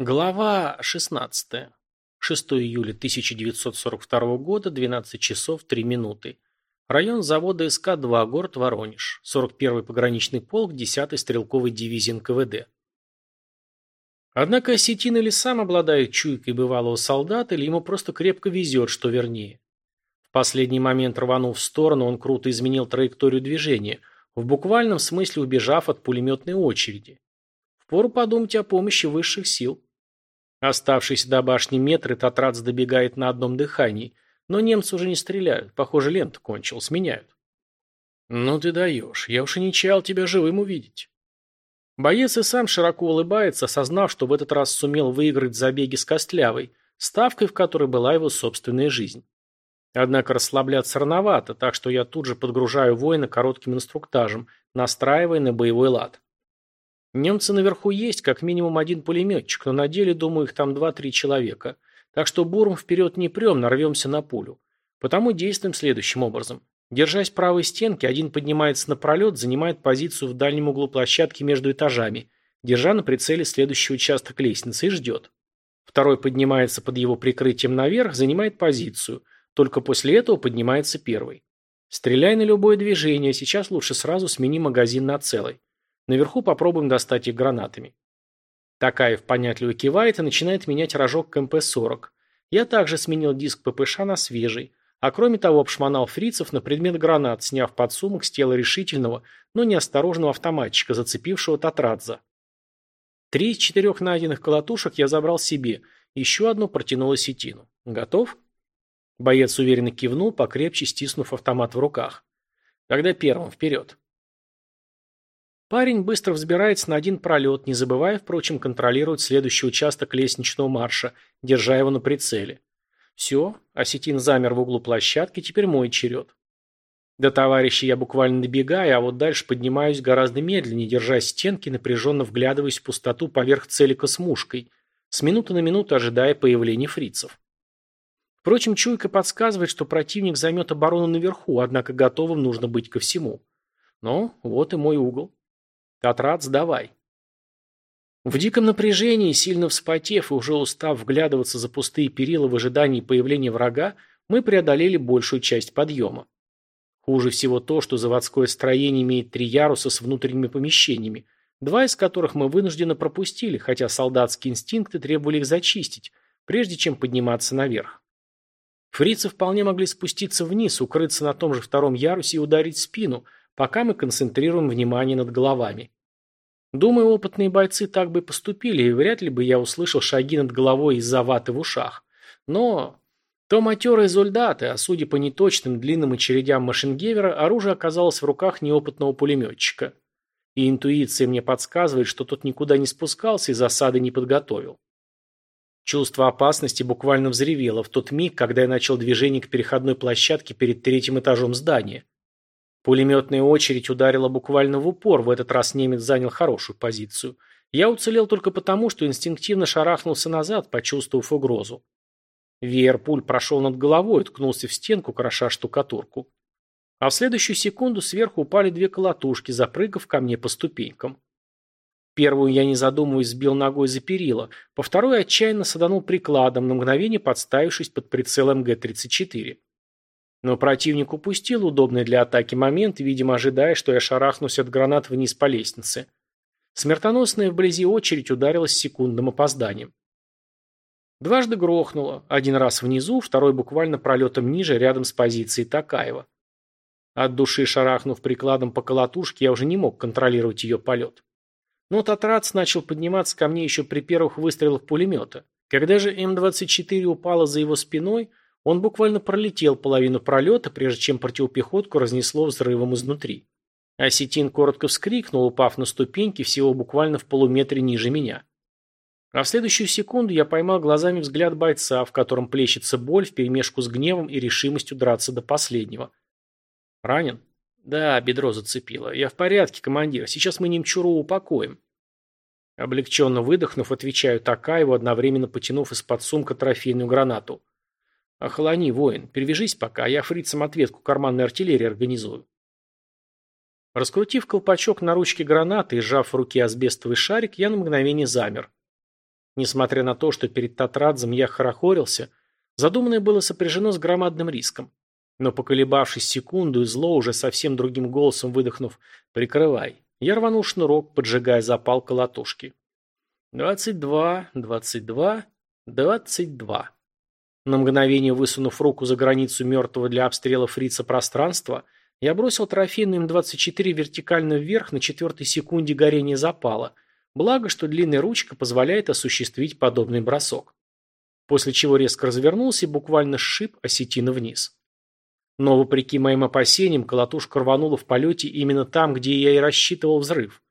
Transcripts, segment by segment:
Глава 16. 6 июля 1942 года, 12 часов 3 минуты. Район завода СК-2, город Воронеж. 41-й пограничный полк 10-й стрелковой дивизии НКВД. Однако осетин или сам обладает чуйкой бывалого солдата, или ему просто крепко везет, что вернее. В последний момент рванув в сторону, он круто изменил траекторию движения, в буквальном смысле убежав от пулеметной очереди. Впору подумать о помощи высших сил. Оставшиеся до башни метры Татрац добегает на одном дыхании, но немцы уже не стреляют, похоже, лента кончилась, меняют. «Ну ты даешь, я уж и не чаял тебя живым увидеть». Боец и сам широко улыбается, осознав, что в этот раз сумел выиграть забеги с Костлявой, ставкой в которой была его собственная жизнь. Однако расслабляться рановато, так что я тут же подгружаю воина коротким инструктажем, настраивая на боевой лад. Немцы наверху есть, как минимум один пулеметчик, но на деле, думаю, их там два-три человека. Так что буром вперед не прем, нарвемся на пулю. Потому действуем следующим образом. Держась правой стенки, один поднимается на пролет, занимает позицию в дальнем углу площадки между этажами, держа на прицеле следующий участок лестницы и ждет. Второй поднимается под его прикрытием наверх, занимает позицию. Только после этого поднимается первый. Стреляй на любое движение, сейчас лучше сразу смени магазин на целый. Наверху попробуем достать их гранатами. Такаев понятливо кивает и начинает менять рожок к МП-40. Я также сменил диск ППШ на свежий, а кроме того обшмонал фрицев на предмет гранат, сняв подсумок с тела решительного, но неосторожного автоматчика, зацепившего Татрадза. Три из четырех найденных колотушек я забрал себе, еще одну протянул осетину. Готов? Боец уверенно кивнул, покрепче стиснув автомат в руках. Тогда первым, вперед. Парень быстро взбирается на один пролет, не забывая, впрочем, контролировать следующий участок лестничного марша, держа его на прицеле. Все, осетин замер в углу площадки, теперь мой черед. До товарища я буквально добегаю, а вот дальше поднимаюсь гораздо медленнее, держа стенки, напряженно вглядываясь в пустоту поверх целика с мушкой, с минуты на минуту ожидая появления фрицев. Впрочем, чуйка подсказывает, что противник займет оборону наверху, однако готовым нужно быть ко всему. Но вот и мой угол. Катрат, сдавай. В диком напряжении, сильно вспотев и уже устав вглядываться за пустые перила в ожидании появления врага, мы преодолели большую часть подъема. Хуже всего то, что заводское строение имеет три яруса с внутренними помещениями, два из которых мы вынужденно пропустили, хотя солдатские инстинкты требовали их зачистить, прежде чем подниматься наверх. Фрицы вполне могли спуститься вниз, укрыться на том же втором ярусе и ударить спину – пока мы концентрируем внимание над головами. Думаю, опытные бойцы так бы поступили, и вряд ли бы я услышал шаги над головой из-за ваты в ушах. Но то матерые зольдаты, а судя по неточным длинным очередям машингевера, оружие оказалось в руках неопытного пулеметчика. И интуиция мне подсказывает, что тот никуда не спускался и засады не подготовил. Чувство опасности буквально взревело в тот миг, когда я начал движение к переходной площадке перед третьим этажом здания. Пулеметная очередь ударила буквально в упор, в этот раз немец занял хорошую позицию. Я уцелел только потому, что инстинктивно шарахнулся назад, почувствовав угрозу. Веер пуль прошел над головой, ткнулся в стенку, кроша штукатурку. А в следующую секунду сверху упали две колотушки, запрыгав ко мне по ступенькам. Первую я, не задумываясь, сбил ногой за перила, по второй отчаянно саданул прикладом, на мгновение подставившись под прицел МГ-34. Но противник упустил удобный для атаки момент, видимо, ожидая, что я шарахнусь от гранат вниз по лестнице. Смертоносная вблизи очередь ударилась секундным опозданием. Дважды грохнуло, один раз внизу, второй буквально пролетом ниже, рядом с позицией Такаева. От души шарахнув прикладом по колотушке, я уже не мог контролировать ее полет. Но Татрац начал подниматься ко мне еще при первых выстрелах пулемета. Когда же М-24 упала за его спиной, он буквально пролетел половину пролета, прежде чем противопехотку разнесло взрывом изнутри. Осетин коротко вскрикнул, упав на ступеньки всего буквально в полуметре ниже меня. А в следующую секунду я поймал глазами взгляд бойца, в котором плещется боль вперемешку с гневом и решимостью драться до последнего. «Ранен?» «Да, бедро зацепило. Я в порядке, командир. Сейчас мы немчуру упокоим». Облегченно выдохнув, отвечаю Такаеву, одновременно потянув из-под сумка трофейную гранату. Охолони, воин, перевяжись пока, а я фрицам ответку карманной артиллерии организую. Раскрутив колпачок на ручке гранаты и сжав в руке асбестовый шарик, я на мгновение замер. Несмотря на то, что перед Татрадзом я хорохорился, задуманное было сопряжено с громадным риском. Но поколебавшись секунду и зло уже совсем другим голосом выдохнув «Прикрывай», я рванул шнурок, поджигая запал колотушки. «Двадцать два, двадцать два, двадцать два». На мгновение высунув руку за границу мертвого для обстрела фрица пространства, я бросил трофейный М-24 вертикально вверх на четвертой секунде горения запала, благо, что длинная ручка позволяет осуществить подобный бросок. После чего резко развернулся и буквально сшиб осетина вниз. Но, вопреки моим опасениям, колотушка рванула в полете именно там, где я и рассчитывал взрыв.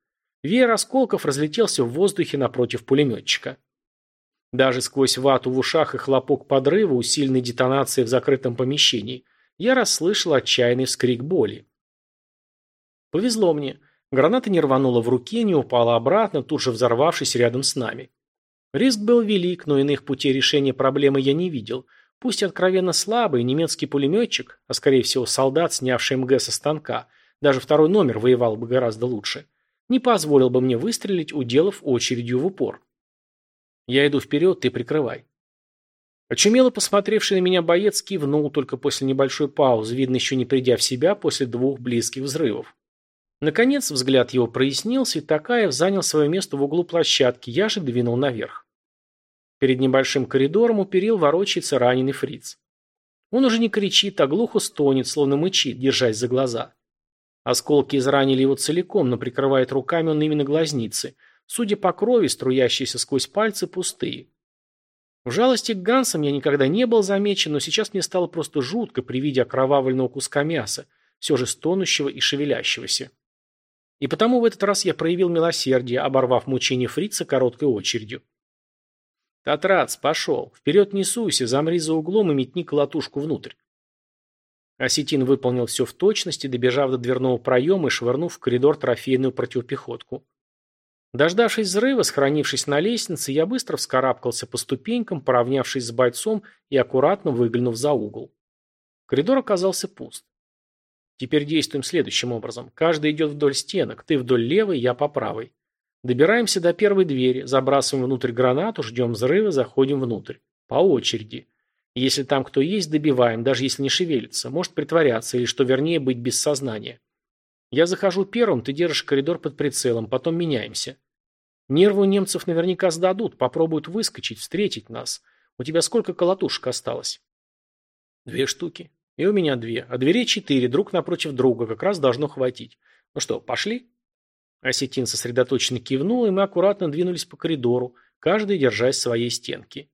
Веер осколков разлетелся в воздухе напротив пулеметчика. Даже сквозь вату в ушах и хлопок подрыва, усиленной детонацией в закрытом помещении, я расслышал отчаянный вскрик боли. Повезло мне. Граната не рванула в руке, не упала обратно, тут же взорвавшись рядом с нами. Риск был велик, но иных путей решения проблемы я не видел – Пусть откровенно слабый, немецкий пулеметчик, а скорее всего солдат, снявший МГ со станка, даже второй номер воевал бы гораздо лучше, не позволил бы мне выстрелить, уделав очередью в упор. Я иду вперед, ты прикрывай. Очумело посмотревший на меня боец кивнул только после небольшой паузы, видно еще не придя в себя после двух близких взрывов. Наконец взгляд его прояснился, и Такаев занял свое место в углу площадки, я же двинул наверх. Перед небольшим коридором у перил ворочается раненый фриц. Он уже не кричит, а глухо стонет, словно мычит, держась за глаза. Осколки изранили его целиком, но прикрывает руками он именно глазницы. Судя по крови, струящиеся сквозь пальцы, пустые. В жалости к Гансам я никогда не был замечен, но сейчас мне стало просто жутко при виде окровавленного куска мяса, все же стонущего и шевелящегося. И потому в этот раз я проявил милосердие, оборвав мучение фрица короткой очередью. «Татрац, пошел! Вперед не суйся, замри за углом и метни колотушку внутрь!» Осетин выполнил все в точности, добежав до дверного проема и швырнув в коридор трофейную противопехотку. Дождавшись взрыва, схоронившись на лестнице, я быстро вскарабкался по ступенькам, поравнявшись с бойцом и аккуратно выглянув за угол. Коридор оказался пуст. Теперь действуем следующим образом. Каждый идет вдоль стенок, ты вдоль левой, я по правой. Добираемся до первой двери, забрасываем внутрь гранату, ждем взрыва, заходим внутрь. По очереди. Если там кто есть, добиваем, даже если не шевелится. Может притворяться или, что вернее, быть без сознания. Я захожу первым, ты держишь коридор под прицелом, потом меняемся. Нервы у немцев наверняка сдадут, попробуют выскочить, встретить нас. У тебя сколько колотушек осталось? Две штуки. И у меня две. А дверей четыре, друг напротив друга, как раз должно хватить. Ну что, пошли? Осетин сосредоточенно кивнул, и мы аккуратно двинулись по коридору, каждый держась своей стенки.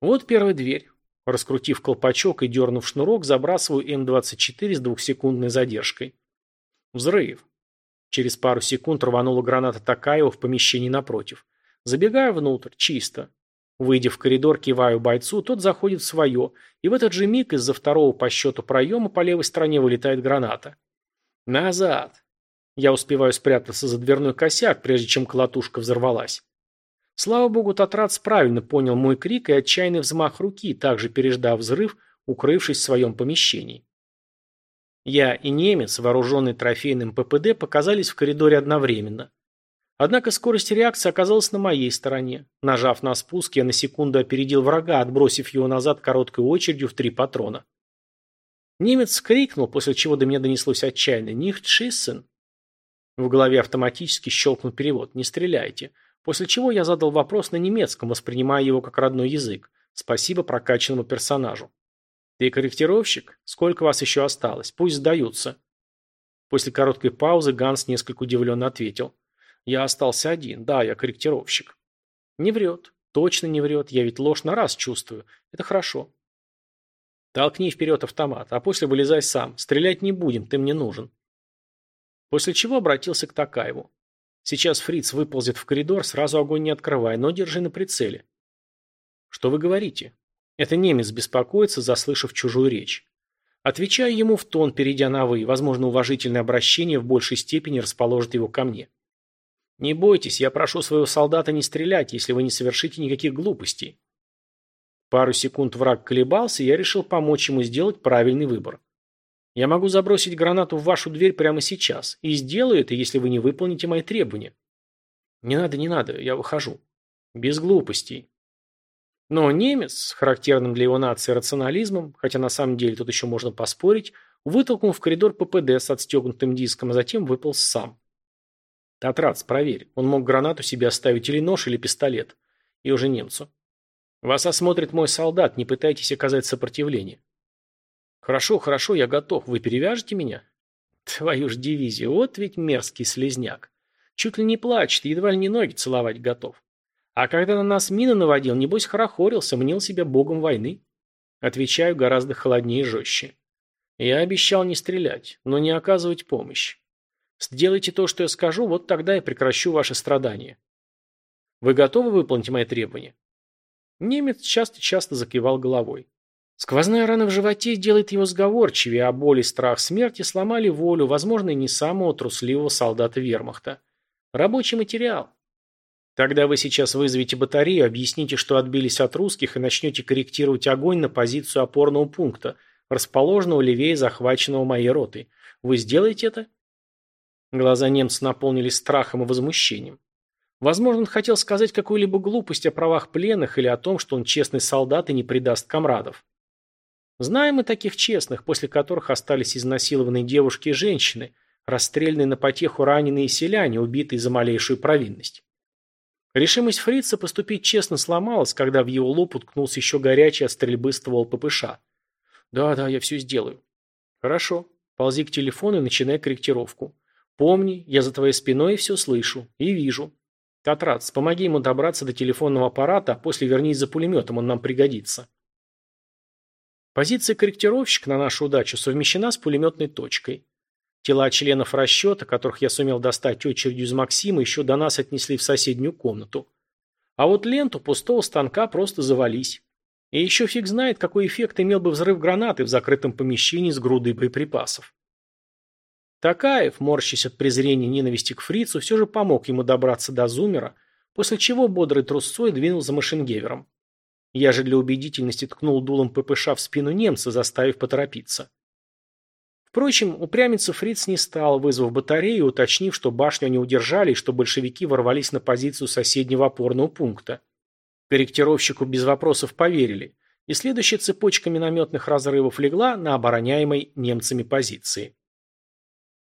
Вот первая дверь. Раскрутив колпачок и дернув шнурок, забрасываю М-24 с двухсекундной задержкой. Взрыв. Через пару секунд рванула граната Такаева в помещении напротив. Забегаю внутрь, чисто. Выйдя в коридор, киваю бойцу, тот заходит в свое, и в этот же миг из-за второго по счету проема по левой стороне вылетает граната. Назад. Я успеваю спрятаться за дверной косяк, прежде чем колотушка взорвалась. Слава богу, Татрац правильно понял мой крик и отчаянный взмах руки, также переждав взрыв, укрывшись в своем помещении. Я и немец, вооруженный трофейным ППД, показались в коридоре одновременно. Однако скорость реакции оказалась на моей стороне. Нажав на спуск, я на секунду опередил врага, отбросив его назад короткой очередью в три патрона. Немец крикнул, после чего до меня донеслось отчаянно «Нихтшиссен!» В голове автоматически щелкнул перевод «Не стреляйте», после чего я задал вопрос на немецком, воспринимая его как родной язык. Спасибо прокачанному персонажу. «Ты корректировщик? Сколько вас еще осталось? Пусть сдаются». После короткой паузы Ганс несколько удивленно ответил. «Я остался один. Да, я корректировщик». «Не врет. Точно не врет. Я ведь ложь на раз чувствую. Это хорошо». «Толкни вперед автомат, а после вылезай сам. Стрелять не будем, ты мне нужен». После чего обратился к Такаеву. Сейчас фриц выползет в коридор, сразу огонь не открывай, но держи на прицеле. Что вы говорите? Это немец беспокоится, заслышав чужую речь. Отвечаю ему в тон, перейдя на «вы», возможно, уважительное обращение в большей степени расположит его ко мне. Не бойтесь, я прошу своего солдата не стрелять, если вы не совершите никаких глупостей. Пару секунд враг колебался, и я решил помочь ему сделать правильный выбор. Я могу забросить гранату в вашу дверь прямо сейчас. И сделаю это, если вы не выполните мои требования. Не надо, не надо, я выхожу. Без глупостей. Но немец, с характерным для его нации рационализмом, хотя на самом деле тут еще можно поспорить, вытолкнул в коридор ППД с отстегнутым диском, а затем выполз сам. Татрац, проверь, он мог гранату себе оставить или нож, или пистолет. И уже немцу. Вас осмотрит мой солдат, не пытайтесь оказать сопротивление. Хорошо, хорошо, я готов. Вы перевяжете меня? Твою ж дивизию, вот ведь мерзкий слезняк. Чуть ли не плачет, едва ли не ноги целовать готов. А когда на нас мины наводил, небось хорохорился, мнил себя богом войны. Отвечаю гораздо холоднее и жестче. Я обещал не стрелять, но не оказывать помощь. Сделайте то, что я скажу, вот тогда я прекращу ваши страдания. Вы готовы выполнить мои требования? Немец часто-часто закивал головой. Сквозная рана в животе делает его сговорчивее, а боль и страх смерти сломали волю, возможно, и не самого трусливого солдата вермахта. Рабочий материал. Тогда вы сейчас вызовете батарею, объясните, что отбились от русских и начнете корректировать огонь на позицию опорного пункта, расположенного левее захваченного моей ротой. Вы сделаете это? Глаза немца наполнились страхом и возмущением. Возможно, он хотел сказать какую-либо глупость о правах пленных или о том, что он честный солдат и не предаст комрадов. Знаем мы таких честных, после которых остались изнасилованные девушки и женщины, расстрелянные на потеху раненые селяне, убитые за малейшую провинность. Решимость фрица поступить честно сломалась, когда в его лоб уткнулся еще горячий от стрельбы ствол ППШ. «Да, да, я все сделаю». «Хорошо. Ползи к телефону и начинай корректировку. Помни, я за твоей спиной все слышу и вижу. Татрац, помоги ему добраться до телефонного аппарата, а после вернись за пулеметом, он нам пригодится». Позиция корректировщика на нашу удачу совмещена с пулеметной точкой. Тела членов расчета, которых я сумел достать очередью из Максима, еще до нас отнесли в соседнюю комнату. А вот ленту пустого станка просто завались. И еще фиг знает, какой эффект имел бы взрыв гранаты в закрытом помещении с грудой боеприпасов. Такаев, морщась от презрения и ненависти к фрицу, все же помог ему добраться до зумера, после чего бодрый трусцой двинул за машингевером. Я же для убедительности ткнул дулом ППШ в спину немца, заставив поторопиться. Впрочем, упрямиться фриц не стал, вызвав батарею, уточнив, что башню они удержали и что большевики ворвались на позицию соседнего опорного пункта. Корректировщику без вопросов поверили, и следующая цепочка минометных разрывов легла на обороняемой немцами позиции.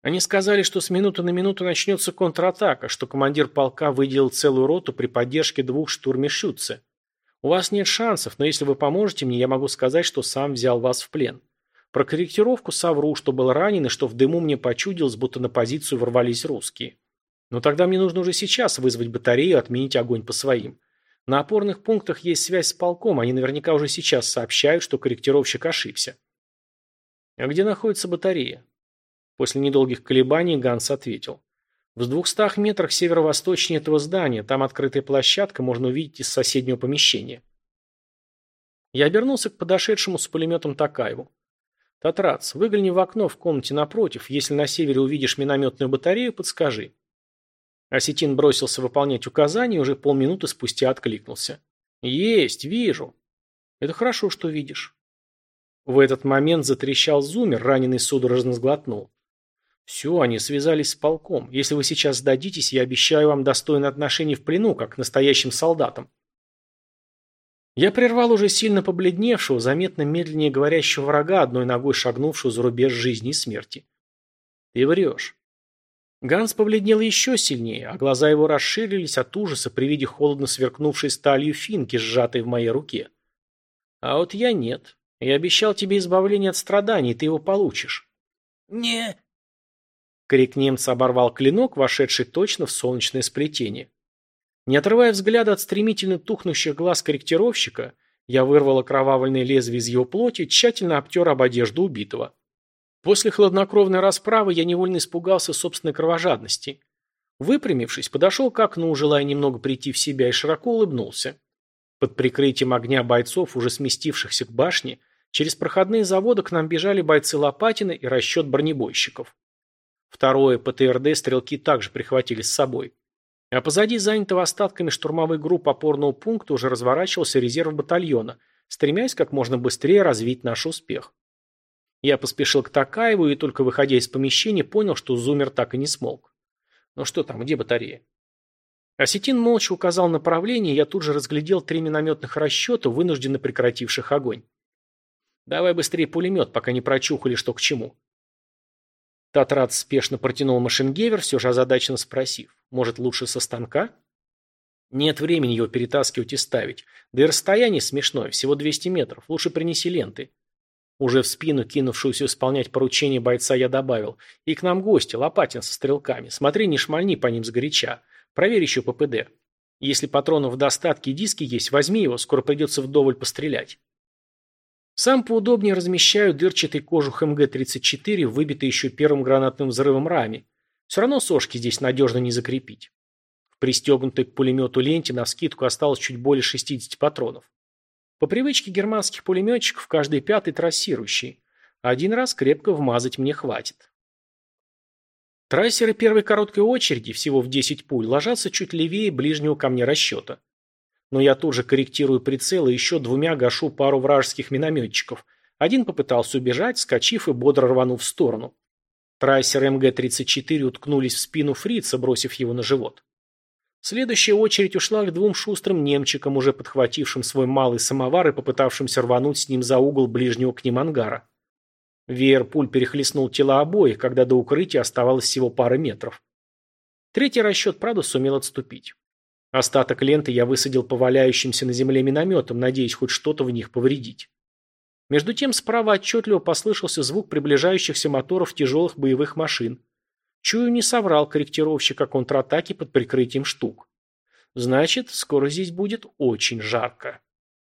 Они сказали, что с минуты на минуту начнется контратака, что командир полка выделил целую роту при поддержке двух штурмишютце. У вас нет шансов, но если вы поможете мне, я могу сказать, что сам взял вас в плен. Про корректировку совру, что был ранен и что в дыму мне почудилось, будто на позицию ворвались русские. Но тогда мне нужно уже сейчас вызвать батарею отменить огонь по своим. На опорных пунктах есть связь с полком, они наверняка уже сейчас сообщают, что корректировщик ошибся. А где находится батарея? После недолгих колебаний Ганс ответил. В двухстах метрах северо-восточнее этого здания, там открытая площадка, можно увидеть из соседнего помещения. Я обернулся к подошедшему с пулеметом Такаеву. «Татрац, выгляни в окно в комнате напротив. Если на севере увидишь минометную батарею, подскажи». Осетин бросился выполнять указания и уже полминуты спустя откликнулся. «Есть, вижу». «Это хорошо, что видишь». В этот момент затрещал зумер, раненый судорожно сглотнул. «Все, они связались с полком. Если вы сейчас сдадитесь, я обещаю вам достойное отношение в плену, как к настоящим солдатам». Я прервал уже сильно побледневшего, заметно медленнее говорящего врага, одной ногой шагнувшего за рубеж жизни и смерти. «Ты врешь». Ганс побледнел еще сильнее, а глаза его расширились от ужаса при виде холодно сверкнувшей сталью финки, сжатой в моей руке. «А вот я нет. Я обещал тебе избавление от страданий, ты его получишь». «Не...» Крик немца оборвал клинок, вошедший точно в солнечное сплетение. Не отрывая взгляда от стремительно тухнущих глаз корректировщика, я вырвал окровавленное лезвие из его плоти, тщательно обтер об одежду убитого. После хладнокровной расправы я невольно испугался собственной кровожадности. Выпрямившись, подошел к окну, желая немного прийти в себя, и широко улыбнулся. Под прикрытием огня бойцов, уже сместившихся к башне, через проходные заводы к нам бежали бойцы Лопатина и расчет бронебойщиков. Второе ПТРД стрелки также прихватили с собой. А позади занятого остатками штурмовой группы опорного пункта уже разворачивался резерв батальона, стремясь как можно быстрее развить наш успех. Я поспешил к Такаеву и только выходя из помещения понял, что зумер так и не смолк. Ну что там, где батарея? Осетин молча указал направление, и я тут же разглядел три минометных расчета, вынужденно прекративших огонь. «Давай быстрее пулемет, пока не прочухали, что к чему». Татрат спешно протянул машингевер, все же озадаченно спросив, «Может, лучше со станка?» «Нет времени его перетаскивать и ставить. Да и расстояние смешное, всего 200 метров. Лучше принеси ленты». Уже в спину кинувшуюся исполнять поручение бойца я добавил. «И к нам гости, Лопатин со стрелками. Смотри, не шмальни по ним сгоряча. Проверь еще ППД. Если патронов в достатке диски есть, возьми его, скоро придется вдоволь пострелять. Сам поудобнее размещаю дырчатый кожух МГ-34, выбитый еще первым гранатным взрывом раме. Все равно сошки здесь надежно не закрепить. В пристегнутой к пулемету ленте на скидку осталось чуть более 60 патронов. По привычке германских пулеметчиков каждый пятый трассирующий. Один раз крепко вмазать мне хватит. Трассеры первой короткой очереди, всего в 10 пуль, ложатся чуть левее ближнего ко мне расчета. Но я тут же корректирую прицел и еще двумя гашу пару вражеских минометчиков. Один попытался убежать, скачив и бодро рванув в сторону. Трассеры МГ-34 уткнулись в спину фрица, бросив его на живот. Следующая очередь ушла к двум шустрым немчикам, уже подхватившим свой малый самовар и попытавшимся рвануть с ним за угол ближнего к ним ангара. Веер пуль перехлестнул тела обоих, когда до укрытия оставалось всего пара метров. Третий расчет, правда, сумел отступить. Остаток ленты я высадил по валяющимся на земле минометам, надеясь хоть что-то в них повредить. Между тем справа отчетливо послышался звук приближающихся моторов тяжелых боевых машин. Чую, не соврал корректировщик о контратаке под прикрытием штук. Значит, скоро здесь будет очень жарко.